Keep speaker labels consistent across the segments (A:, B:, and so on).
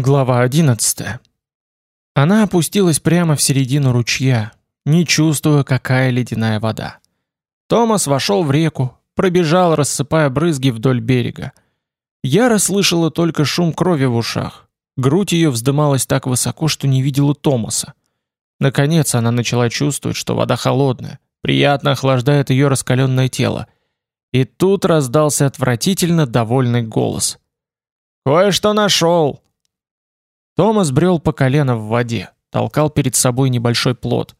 A: Глава 11. Она опустилась прямо в середину ручья, не чувствуя, какая ледяная вода. Томас вошел в реку, пробежал, рассыпая брызги вдоль берега. Яра слышала только шум крови в ушах. Грудь ее вздымалась так высоко, что не видела Томаса. Наконец она начала чувствовать, что вода холодная, приятно охлаждает ее раскаленное тело. И тут раздался отвратительно довольный голос. «Кое-что нашел!» Томас брел по колено в воде, толкал перед собой небольшой плот.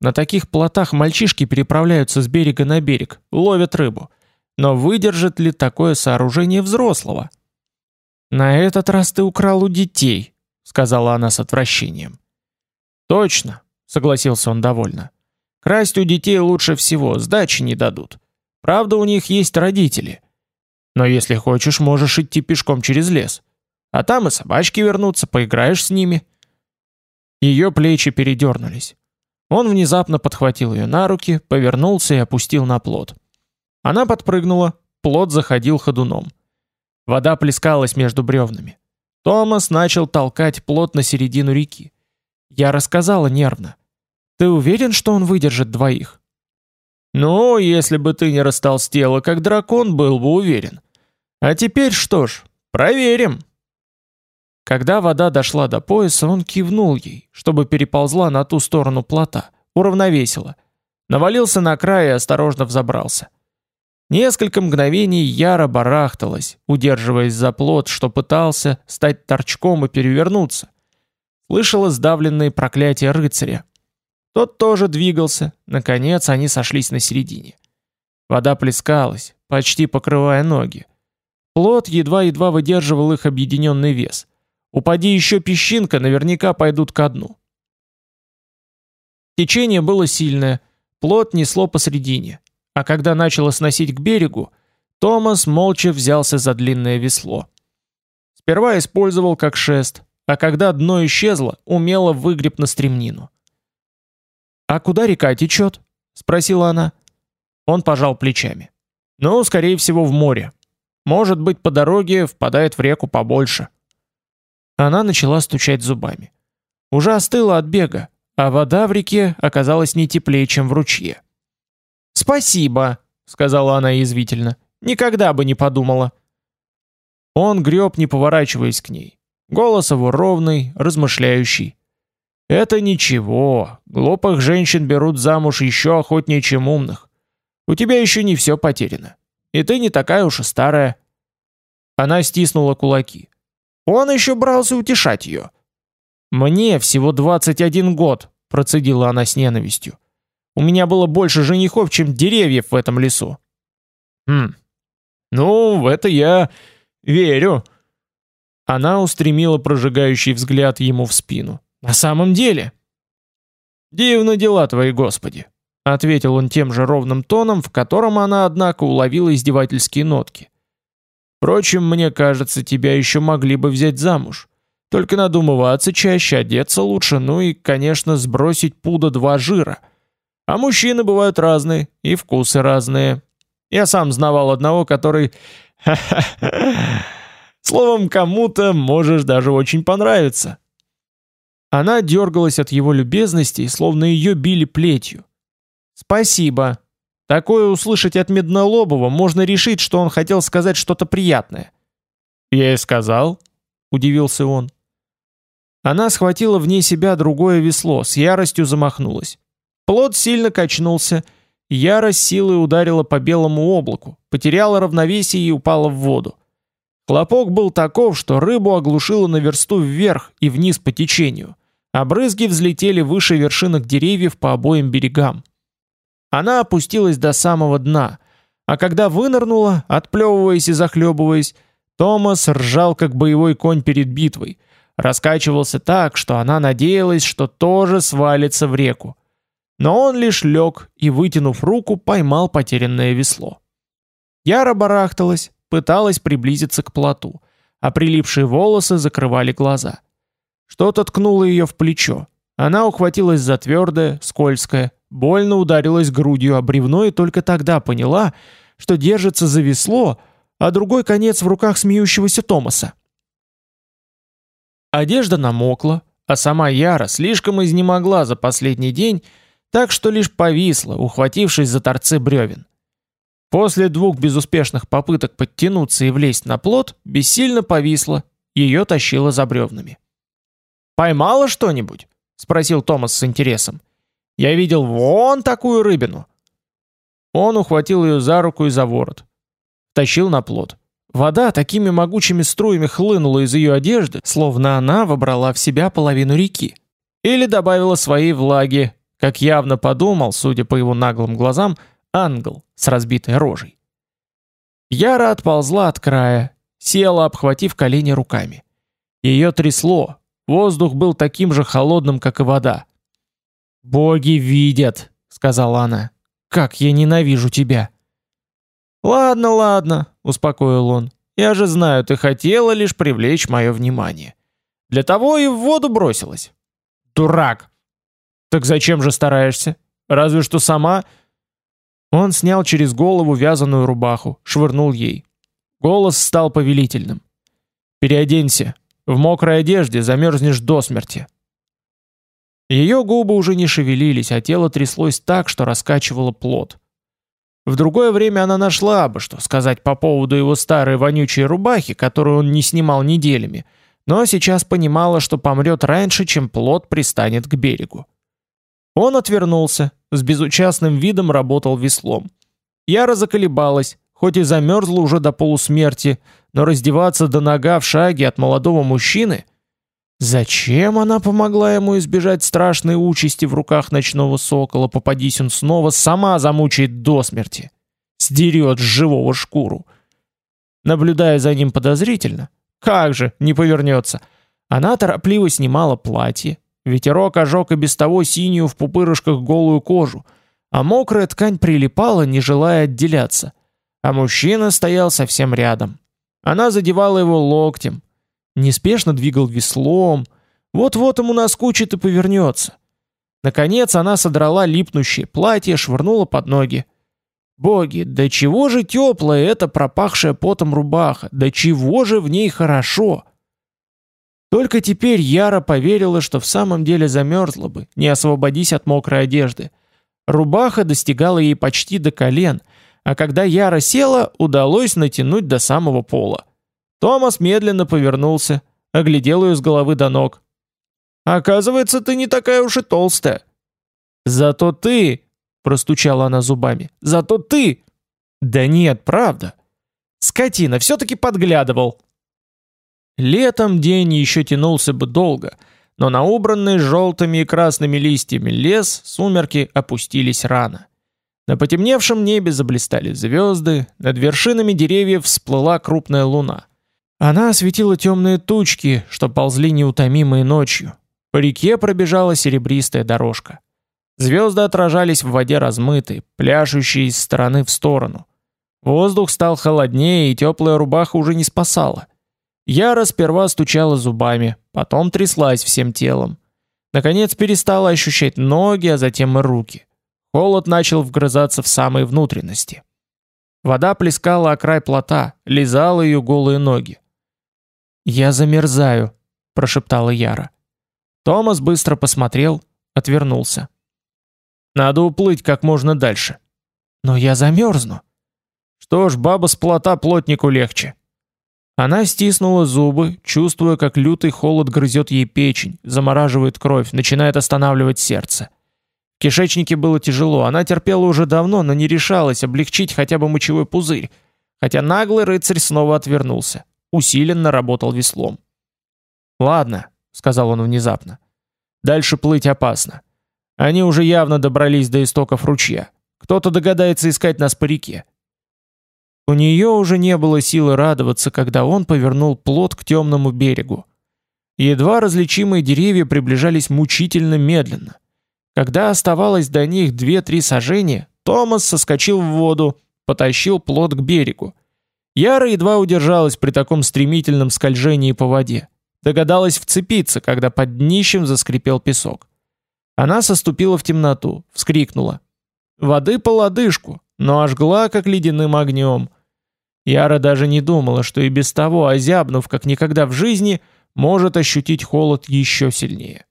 A: На таких плотах мальчишки переправляются с берега на берег, ловят рыбу. Но выдержит ли такое сооружение взрослого? «На этот раз ты украл у детей», — сказала она с отвращением. «Точно», — согласился он довольно. «Красть у детей лучше всего, сдачи не дадут. Правда, у них есть родители. Но если хочешь, можешь идти пешком через лес. А там и собачки вернутся, поиграешь с ними. Ее плечи передернулись. Он внезапно подхватил ее на руки, повернулся и опустил на плот. Она подпрыгнула, плот заходил ходуном. Вода плескалась между бревнами. Томас начал толкать плот на середину реки. Я рассказала нервно. «Ты уверен, что он выдержит двоих?» «Ну, если бы ты не растолстела, как дракон, был бы уверен. А теперь что ж, проверим!» Когда вода дошла до пояса, он кивнул ей, чтобы переползла на ту сторону плота, уравновесила. Навалился на край и осторожно взобрался. Несколько мгновений Яра барахталась, удерживаясь за плот, что пытался стать торчком и перевернуться. Слышала сдавленные проклятия рыцаря. Тот тоже двигался, наконец они сошлись на середине. Вода плескалась, почти покрывая ноги. Плот едва-едва выдерживал их объединенный вес. Упади еще песчинка, наверняка пойдут ко дну. Течение было сильное, плот несло посредине, а когда начало сносить к берегу, Томас молча взялся за длинное весло. Сперва использовал как шест, а когда дно исчезло, умело выгреб на стремнину. «А куда река течет?» — спросила она. Он пожал плечами. «Ну, скорее всего, в море. Может быть, по дороге впадает в реку побольше». Она начала стучать зубами. Уже остыла от бега, а вода в реке оказалась не теплее, чем в ручье. «Спасибо», — сказала она язвительно. «Никогда бы не подумала». Он греб, не поворачиваясь к ней. Голос его ровный, размышляющий. «Это ничего. Глупых женщин берут замуж еще охотнее, чем умных. У тебя еще не все потеряно. И ты не такая уж и старая». Она стиснула кулаки. Он еще брался утешать ее. «Мне всего 21 год», — процедила она с ненавистью. «У меня было больше женихов, чем деревьев в этом лесу». «Хм, ну, в это я верю». Она устремила прожигающий взгляд ему в спину. «На самом деле?» «Дивны дела твои, Господи», — ответил он тем же ровным тоном, в котором она, однако, уловила издевательские нотки. Впрочем, мне кажется, тебя еще могли бы взять замуж. Только надо умываться чаще, одеться лучше, ну и, конечно, сбросить пуда два жира. А мужчины бывают разные, и вкусы разные. Я сам знавал одного, который... Словом, кому-то можешь даже очень понравиться. Она дергалась от его любезности, словно ее били плетью. «Спасибо», Такое услышать от Меднолобова можно решить, что он хотел сказать что-то приятное. «Я и сказал», — удивился он. Она схватила вне себя другое весло, с яростью замахнулась. Плот сильно качнулся, ярость силой ударила по белому облаку, потеряла равновесие и упала в воду. Хлопок был таков, что рыбу оглушило на версту вверх и вниз по течению, а брызги взлетели выше вершинок деревьев по обоим берегам. Она опустилась до самого дна, а когда вынырнула, отплевываясь и захлебываясь, Томас ржал, как боевой конь перед битвой, раскачивался так, что она надеялась, что тоже свалится в реку. Но он лишь лег и, вытянув руку, поймал потерянное весло. Яра барахталась, пыталась приблизиться к плоту, а прилипшие волосы закрывали глаза. Что-то ткнуло ее в плечо. Она ухватилась за твердое, скользкое, Больно ударилась грудью о бревно и только тогда поняла, что держится за весло, а другой конец в руках смеющегося Томаса. Одежда намокла, а сама Яра слишком изнемогла за последний день, так что лишь повисла, ухватившись за торцы бревен. После двух безуспешных попыток подтянуться и влезть на плот, бессильно повисла, ее тащило за бревнами. «Поймала что-нибудь?» — спросил Томас с интересом. «Я видел вон такую рыбину». Он ухватил ее за руку и за ворот. Тащил на плот. Вода такими могучими струями хлынула из ее одежды, словно она вобрала в себя половину реки. Или добавила своей влаги, как явно подумал, судя по его наглым глазам, ангел с разбитой рожей. Яра отползла от края, села, обхватив колени руками. Ее трясло, воздух был таким же холодным, как и вода. «Боги видят», — сказала она, — «как я ненавижу тебя». «Ладно, ладно», — успокоил он. «Я же знаю, ты хотела лишь привлечь мое внимание. Для того и в воду бросилась». «Дурак!» «Так зачем же стараешься? Разве что сама...» Он снял через голову вязаную рубаху, швырнул ей. Голос стал повелительным. «Переоденься. В мокрой одежде замерзнешь до смерти». Ее губы уже не шевелились, а тело тряслось так, что раскачивало плод. В другое время она нашла бы, что сказать по поводу его старой вонючей рубахи, которую он не снимал неделями, но сейчас понимала, что помрет раньше, чем плод пристанет к берегу. Он отвернулся, с безучастным видом работал веслом. Яра заколебалась, хоть и замерзла уже до полусмерти, но раздеваться до нога в шаге от молодого мужчины Зачем она помогла ему избежать страшной участи в руках ночного сокола, попадись он снова, сама замучает до смерти. Сдерет с живого шкуру. Наблюдая за ним подозрительно, как же, не повернется. Она торопливо снимала платье. Ветерок ожег и без того синюю в пупырышках голую кожу, а мокрая ткань прилипала, не желая отделяться. А мужчина стоял совсем рядом. Она задевала его локтем, неспешно двигал веслом, вот-вот ему наскучит и повернется. Наконец она содрала липнущее платье, швырнула под ноги. Боги, да чего же теплая эта пропахшая потом рубаха, да чего же в ней хорошо! Только теперь Яра поверила, что в самом деле замерзла бы, не освободись от мокрой одежды. Рубаха достигала ей почти до колен, а когда Яра села, удалось натянуть до самого пола. Томас медленно повернулся, оглядел ее с головы до ног. «Оказывается, ты не такая уж и толстая». «Зато ты...» — простучала она зубами. «Зато ты...» «Да нет, правда. Скотина, все-таки подглядывал». Летом день еще тянулся бы долго, но на убранный желтыми и красными листьями лес сумерки опустились рано. На потемневшем небе заблистали звезды, над вершинами деревьев всплыла крупная луна. Она осветила темные тучки, что ползли неутомимые ночью. По реке пробежала серебристая дорожка. Звезды отражались в воде размытые, пляшущие из стороны в сторону. Воздух стал холоднее, и теплая рубаха уже не спасала. Яра сперва стучала зубами, потом тряслась всем телом. Наконец перестала ощущать ноги, а затем и руки. Холод начал вгрызаться в самые внутренности. Вода плескала о край плота, лизала ее голые ноги. «Я замерзаю», — прошептала Яра. Томас быстро посмотрел, отвернулся. «Надо уплыть как можно дальше». «Но я замерзну». «Что ж, баба с плота плотнику легче». Она стиснула зубы, чувствуя, как лютый холод грызет ей печень, замораживает кровь, начинает останавливать сердце. Кишечнике было тяжело, она терпела уже давно, но не решалась облегчить хотя бы мочевой пузырь, хотя наглый рыцарь снова отвернулся усиленно работал веслом. «Ладно», — сказал он внезапно. «Дальше плыть опасно. Они уже явно добрались до истоков ручья. Кто-то догадается искать нас по реке». У нее уже не было силы радоваться, когда он повернул плот к темному берегу. Едва различимые деревья приближались мучительно медленно. Когда оставалось до них две-три сажения, Томас соскочил в воду, потащил плот к берегу. Яра едва удержалась при таком стремительном скольжении по воде. Догадалась вцепиться, когда под днищем заскрипел песок. Она соступила в темноту, вскрикнула. Воды по лодыжку, но ожгла, как ледяным огнем. Яра даже не думала, что и без того, озябнув как никогда в жизни, может ощутить холод еще сильнее.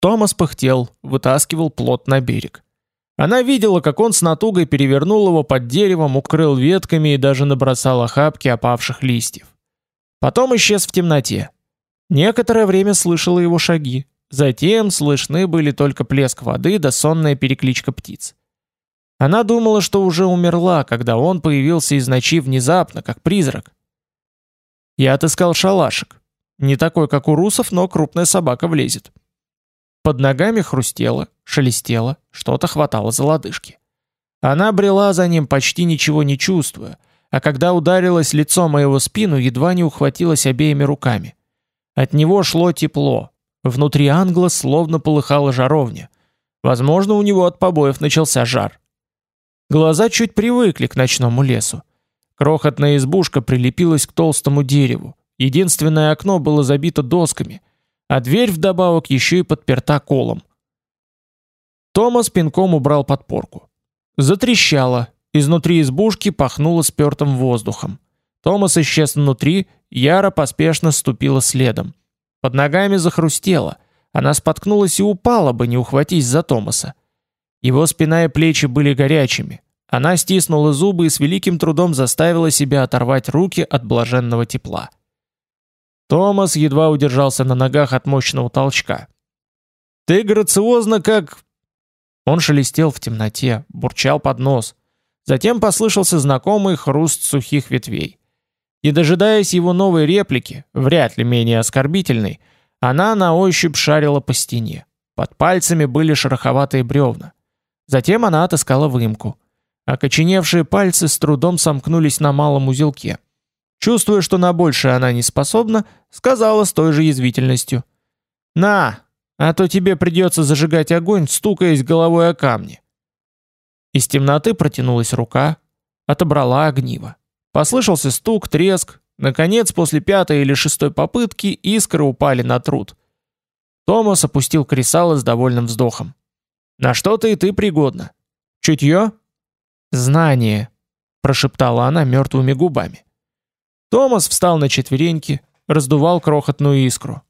A: Томас пыхтел, вытаскивал плот на берег. Она видела, как он с натугой перевернул его под деревом, укрыл ветками и даже набросал охапки опавших листьев. Потом исчез в темноте. Некоторое время слышала его шаги. Затем слышны были только плеск воды да сонная перекличка птиц. Она думала, что уже умерла, когда он появился из ночи внезапно, как призрак. Я отыскал шалашик. Не такой, как у русов, но крупная собака влезет. Под ногами хрустело, шелестело, что-то хватало за лодыжки. Она брела за ним, почти ничего не чувствуя, а когда ударилось лицо моего спину, едва не ухватилась обеими руками. От него шло тепло. Внутри англа словно полыхала жаровня. Возможно, у него от побоев начался жар. Глаза чуть привыкли к ночному лесу. Крохотная избушка прилепилась к толстому дереву. Единственное окно было забито досками, а дверь вдобавок еще и подперта колом. Томас пинком убрал подпорку. Затрещало, изнутри избушки пахнуло спертым воздухом. Томас исчез внутри, Яра поспешно ступила следом. Под ногами захрустело, она споткнулась и упала бы, не ухватись за Томаса. Его спина и плечи были горячими. Она стиснула зубы и с великим трудом заставила себя оторвать руки от блаженного тепла. Томас едва удержался на ногах от мощного толчка. «Ты грациозно как...» Он шелестел в темноте, бурчал под нос. Затем послышался знакомый хруст сухих ветвей. Не дожидаясь его новой реплики, вряд ли менее оскорбительной, она на ощупь шарила по стене. Под пальцами были шероховатые бревна. Затем она отыскала выемку. Окоченевшие пальцы с трудом сомкнулись на малом узелке. Чувствуя, что на большее она не способна, сказала с той же язвительностью. «На, а то тебе придется зажигать огонь, стукаясь головой о камни». Из темноты протянулась рука, отобрала огниво. Послышался стук, треск. Наконец, после пятой или шестой попытки, искры упали на труд. Томас опустил кресало с довольным вздохом. «На что-то и ты пригодна. Чутье?» «Знание», — прошептала она мертвыми губами. Томас встал на четвереньки, раздувал крохотную искру.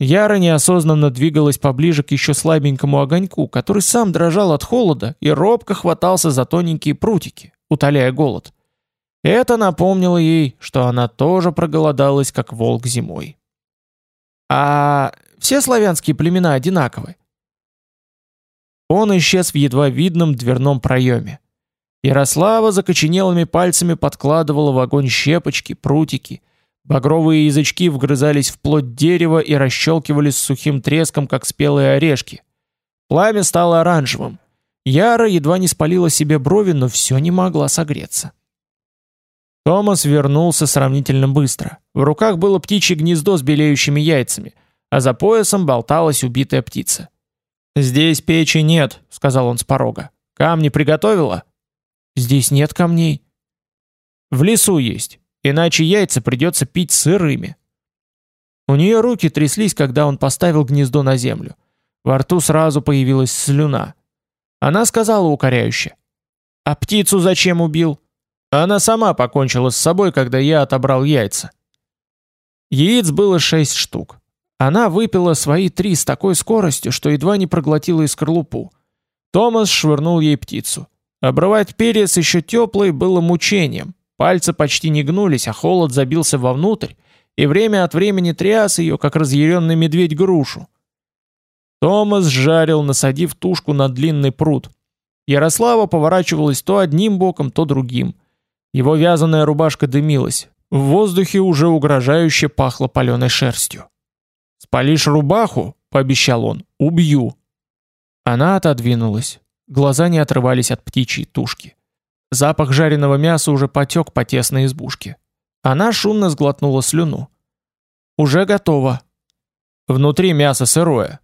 A: Яра неосознанно двигалась поближе к еще слабенькому огоньку, который сам дрожал от холода и робко хватался за тоненькие прутики, утоляя голод. Это напомнило ей, что она тоже проголодалась, как волк зимой. «А все славянские племена одинаковы?» Он исчез в едва видном дверном проеме. Ярослава закоченелыми пальцами подкладывала в огонь щепочки, прутики. Багровые язычки вгрызались в плоть дерева и расщелкивались с сухим треском, как спелые орешки. Пламя стало оранжевым. Яра едва не спалила себе брови, но все не могла согреться. Томас вернулся сравнительно быстро. В руках было птичье гнездо с белеющими яйцами, а за поясом болталась убитая птица. «Здесь печи нет», — сказал он с порога. «Камни приготовила?» Здесь нет камней. В лесу есть, иначе яйца придется пить сырыми. У нее руки тряслись, когда он поставил гнездо на землю. Во рту сразу появилась слюна. Она сказала укоряюще. «А птицу зачем убил?» Она сама покончила с собой, когда я отобрал яйца. Яиц было шесть штук. Она выпила свои три с такой скоростью, что едва не проглотила и скорлупу. Томас швырнул ей птицу. Обрывать перец еще теплый было мучением. Пальцы почти не гнулись, а холод забился вовнутрь, и время от времени тряс ее, как разъяренный медведь грушу. Томас жарил, насадив тушку на длинный пруд. Ярослава поворачивалась то одним боком, то другим. Его вязаная рубашка дымилась. В воздухе уже угрожающе пахло паленой шерстью. «Спалишь рубаху?» — пообещал он. «Убью». Она отодвинулась. Глаза не отрывались от птичьей тушки. Запах жареного мяса уже потек по тесной избушке. Она шумно сглотнула слюну. «Уже готово». Внутри мясо сырое.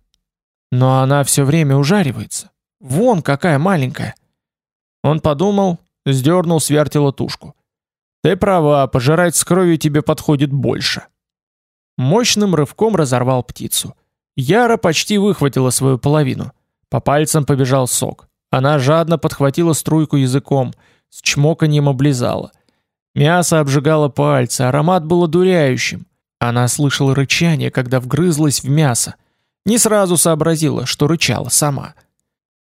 A: Но она все время ужаривается. Вон какая маленькая. Он подумал, сдернул с вертела тушку. «Ты права, пожирать с кровью тебе подходит больше». Мощным рывком разорвал птицу. Яра почти выхватила свою половину. По пальцам побежал сок. Она жадно подхватила струйку языком, с чмоканьем облизала. Мясо обжигало пальцы, аромат был одуряющим. Она слышала рычание, когда вгрызлась в мясо. Не сразу сообразила, что рычала сама.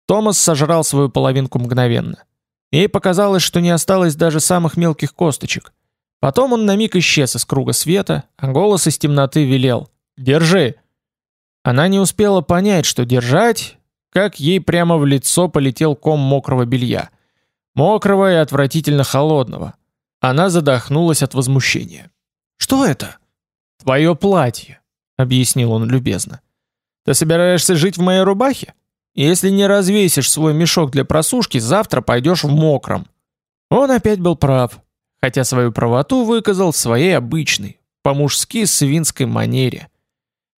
A: Томас сожрал свою половинку мгновенно. Ей показалось, что не осталось даже самых мелких косточек. Потом он на миг исчез из круга света, а голос из темноты велел «Держи!». Она не успела понять, что держать, как ей прямо в лицо полетел ком мокрого белья. Мокрого и отвратительно холодного. Она задохнулась от возмущения. «Что это?» «Твое платье», — объяснил он любезно. «Ты собираешься жить в моей рубахе? Если не развесишь свой мешок для просушки, завтра пойдешь в мокром». Он опять был прав, хотя свою правоту выказал в своей обычной, по-мужски свинской манере.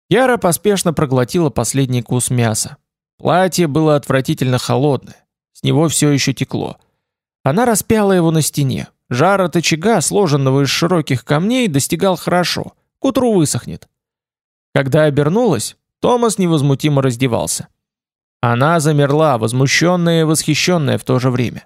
A: Яра поспешно проглотила последний кус мяса. Платье было отвратительно холодное, с него все еще текло. Она распяла его на стене. Жар от очага, сложенного из широких камней, достигал хорошо, к утру высохнет. Когда обернулась, Томас невозмутимо раздевался. Она замерла, возмущенная и восхищенная в то же время.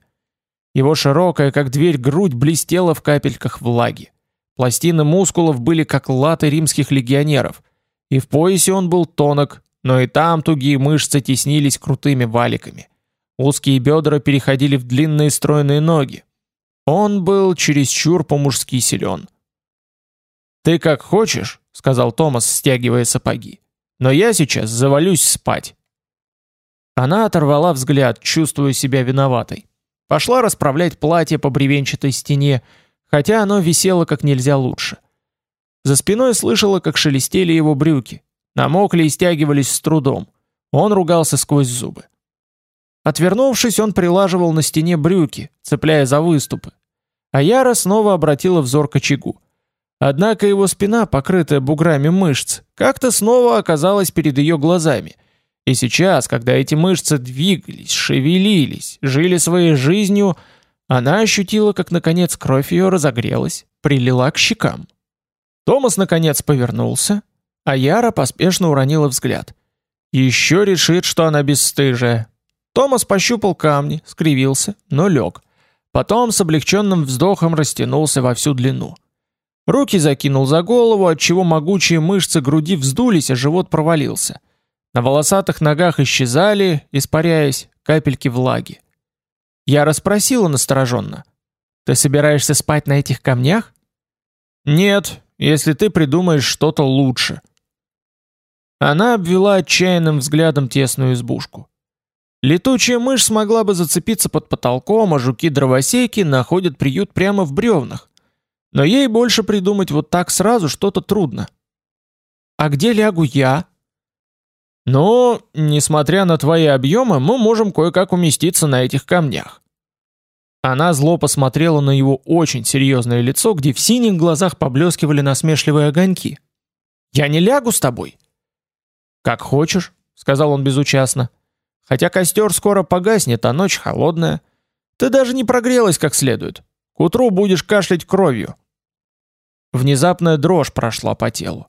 A: Его широкая, как дверь, грудь блестела в капельках влаги. Пластины мускулов были как латы римских легионеров, и в поясе он был тонок, но и там тугие мышцы теснились крутыми валиками. Узкие бедра переходили в длинные стройные ноги. Он был чересчур по-мужски силен. «Ты как хочешь», — сказал Томас, стягивая сапоги. «Но я сейчас завалюсь спать». Она оторвала взгляд, чувствуя себя виноватой. Пошла расправлять платье по бревенчатой стене, хотя оно висело как нельзя лучше. За спиной слышала, как шелестели его брюки. Намокли и стягивались с трудом. Он ругался сквозь зубы. Отвернувшись, он прилаживал на стене брюки, цепляя за выступы. А Яра снова обратила взор к очагу. Однако его спина, покрытая буграми мышц, как-то снова оказалась перед ее глазами — и сейчас, когда эти мышцы двигались, шевелились, жили своей жизнью, она ощутила, как наконец кровь ее разогрелась, прилила к щекам. Томас наконец повернулся, а Яра поспешно уронила взгляд. Еще решит, что она бесстыжая. Томас пощупал камни, скривился, но лег. Потом с облегченным вздохом растянулся во всю длину. Руки закинул за голову, отчего могучие мышцы груди вздулись, а живот провалился. На волосатых ногах исчезали, испаряясь, капельки влаги. Я расспросила настороженно. «Ты собираешься спать на этих камнях?» «Нет, если ты придумаешь что-то лучше». Она обвела отчаянным взглядом тесную избушку. Летучая мышь смогла бы зацепиться под потолком, а жуки-дровосеки находят приют прямо в бревнах. Но ей больше придумать вот так сразу что-то трудно. «А где лягу я?» Но, несмотря на твои объемы, мы можем кое-как уместиться на этих камнях. Она зло посмотрела на его очень серьезное лицо, где в синих глазах поблескивали насмешливые огоньки. «Я не лягу с тобой?» «Как хочешь», — сказал он безучастно. «Хотя костер скоро погаснет, а ночь холодная. Ты даже не прогрелась как следует. К утру будешь кашлять кровью». Внезапная дрожь прошла по телу.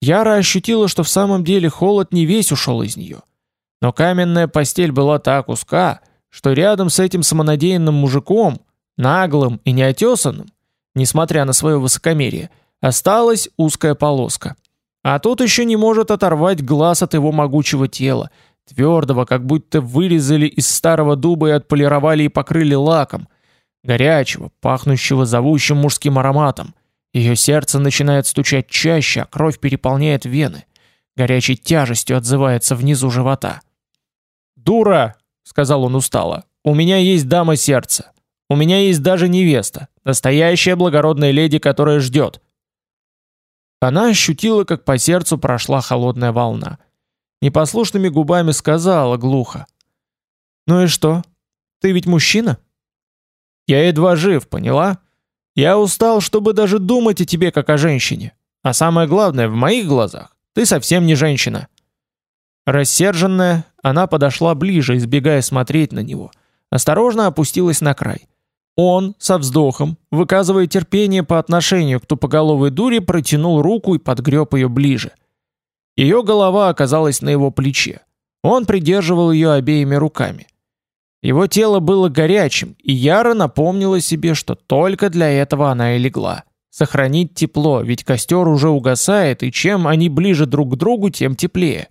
A: Яра ощутила, что в самом деле холод не весь ушел из нее. Но каменная постель была так узка, что рядом с этим самонадеянным мужиком, наглым и неотесанным, несмотря на свое высокомерие, осталась узкая полоска. А тут еще не может оторвать глаз от его могучего тела, твердого, как будто вырезали из старого дуба и отполировали и покрыли лаком, горячего, пахнущего зовущим мужским ароматом — ее сердце начинает стучать чаще, а кровь переполняет вены. Горячей тяжестью отзывается внизу живота. «Дура!» — сказал он устало. «У меня есть дама сердца. У меня есть даже невеста. Настоящая благородная леди, которая ждет». Она ощутила, как по сердцу прошла холодная волна. Непослушными губами сказала глухо. «Ну и что? Ты ведь мужчина?» «Я едва жив, поняла?» Я устал, чтобы даже думать о тебе как о женщине. А самое главное, в моих глазах ты совсем не женщина. Рассерженная, она подошла ближе, избегая смотреть на него. Осторожно опустилась на край. Он, со вздохом, выказывая терпение по отношению к тупоголовой дуре, протянул руку и подгреб ее ближе. Ее голова оказалась на его плече. Он придерживал ее обеими руками. Его тело было горячим, и Яра напомнила себе, что только для этого она и легла. Сохранить тепло, ведь костер уже угасает, и чем они ближе друг к другу, тем теплее.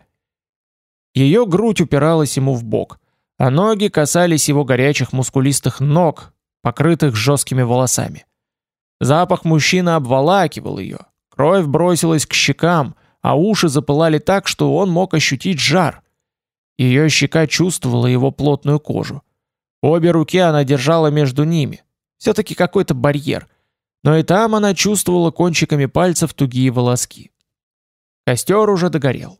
A: Ее грудь упиралась ему в бок, а ноги касались его горячих мускулистых ног, покрытых жесткими волосами. Запах мужчины обволакивал ее, кровь бросилась к щекам, а уши запылали так, что он мог ощутить жар. Ее щека чувствовала его плотную кожу. Обе руки она держала между ними. Все-таки какой-то барьер. Но и там она чувствовала кончиками пальцев тугие волоски. Костер уже догорел.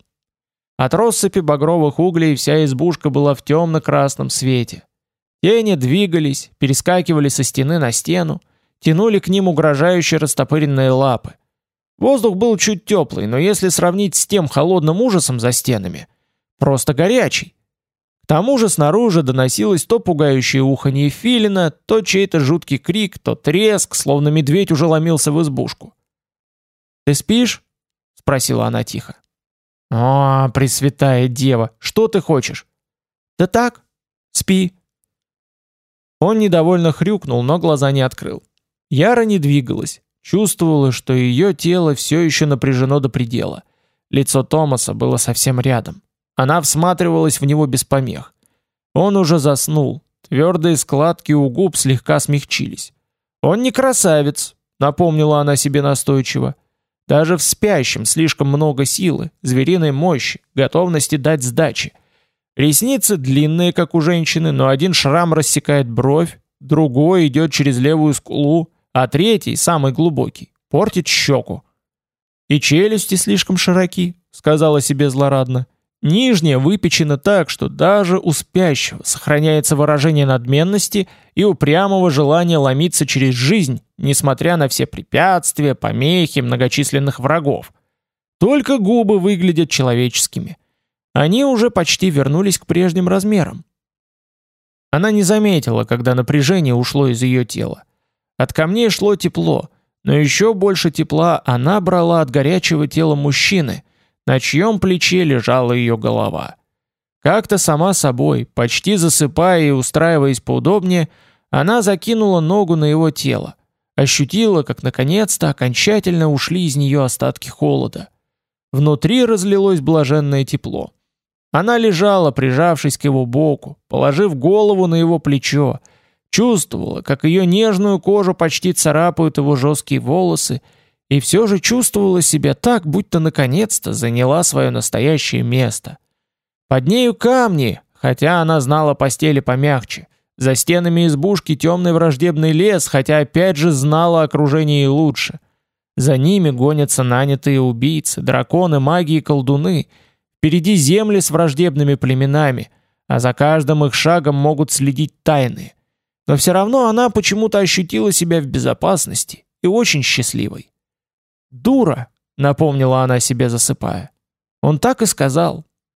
A: От россыпи багровых углей вся избушка была в темно-красном свете. Тени двигались, перескакивали со стены на стену, тянули к ним угрожающие растопыренные лапы. Воздух был чуть теплый, но если сравнить с тем холодным ужасом за стенами, просто горячий. К тому же снаружи доносилось то пугающее уханье филина, то чей-то жуткий крик, то треск, словно медведь уже ломился в избушку. «Ты спишь?» — спросила она тихо. «О, пресвятая дева, что ты хочешь?» «Да так, спи». Он недовольно хрюкнул, но глаза не открыл. Яра не двигалась, чувствовала, что ее тело все еще напряжено до предела. Лицо Томаса было совсем рядом. Она всматривалась в него без помех. Он уже заснул. Твердые складки у губ слегка смягчились. «Он не красавец», — напомнила она себе настойчиво. «Даже в спящем слишком много силы, звериной мощи, готовности дать сдачи. Ресницы длинные, как у женщины, но один шрам рассекает бровь, другой идет через левую скулу, а третий, самый глубокий, портит щеку. «И челюсти слишком широки», — сказала себе злорадно. Нижняя выпечена так, что даже у спящего сохраняется выражение надменности и упрямого желания ломиться через жизнь, несмотря на все препятствия, помехи, многочисленных врагов. Только губы выглядят человеческими. Они уже почти вернулись к прежним размерам. Она не заметила, когда напряжение ушло из ее тела. От камней шло тепло, но еще больше тепла она брала от горячего тела мужчины – на чьем плече лежала ее голова. Как-то сама собой, почти засыпая и устраиваясь поудобнее, она закинула ногу на его тело, ощутила, как наконец-то окончательно ушли из нее остатки холода. Внутри разлилось блаженное тепло. Она лежала, прижавшись к его боку, положив голову на его плечо, чувствовала, как ее нежную кожу почти царапают его жесткие волосы, и все же чувствовала себя так, будто наконец-то заняла свое настоящее место. Под нею камни, хотя она знала постели помягче. За стенами избушки темный враждебный лес, хотя опять же знала окружение лучше. За ними гонятся нанятые убийцы, драконы, маги и колдуны. Впереди земли с враждебными племенами, а за каждым их шагом могут следить тайные. Но все равно она почему-то ощутила себя в безопасности и очень счастливой. «Дура!» — напомнила она себе, засыпая. Он так и сказал.